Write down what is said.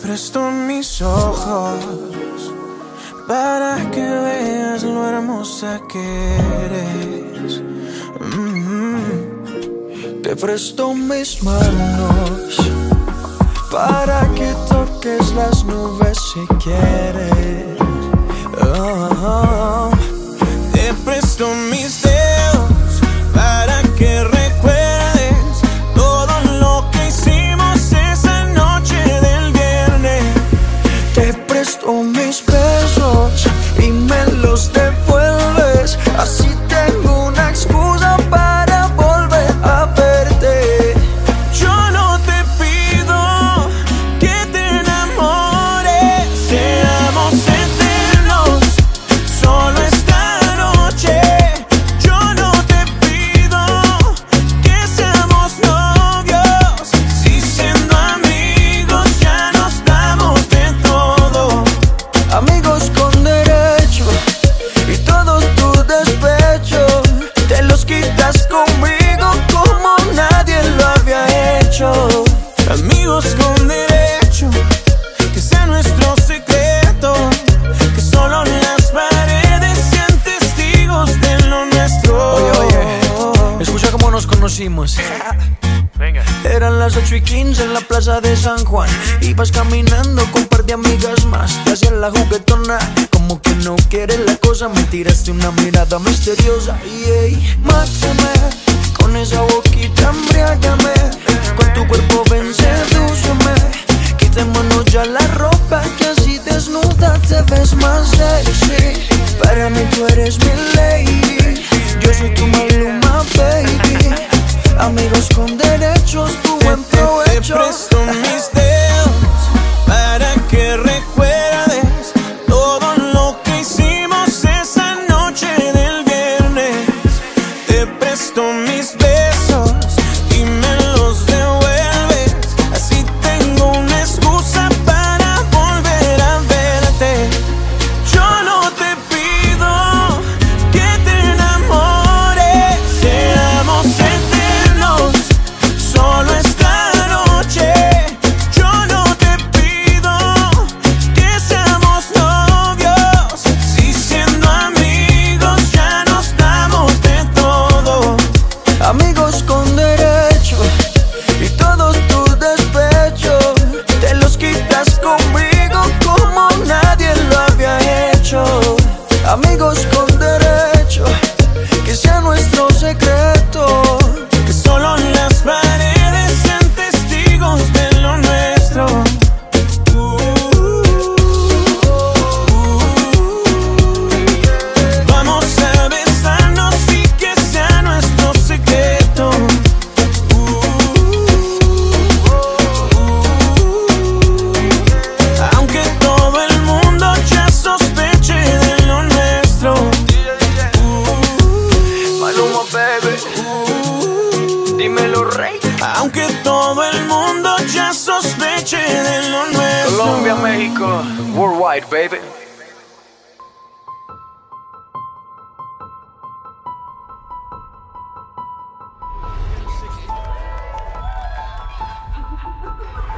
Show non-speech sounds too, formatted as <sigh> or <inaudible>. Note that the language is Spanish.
Te presto mis ojos para que veas lo hermosa que eres. Mm-hmm. Te presto mis manos para que toques las nubes si quieres. Oh, te Te presto mis nos conocimos. Venga. Eran las 8 y 15 en la plaza de San Juan. Ibas caminando con par de amigas más. Te hacías la juguetona, como que no quieres la cosa. Me tiraste una mirada misteriosa. Y ey, mátame con esa boquita, embriágame. Con tu cuerpo ven, sedúceme. Quitémonos ya la ropa, que así desnuda te ves más sexy. Para mí tú eres mi lady. Yo soy tu Maluma, baby. Amigos con derechos, tu buen Te provecho. presto mis dedos para que recuerdes todo lo que hicimos esa noche del viernes. Te presto mis besos Rico, uh, worldwide, baby. <laughs>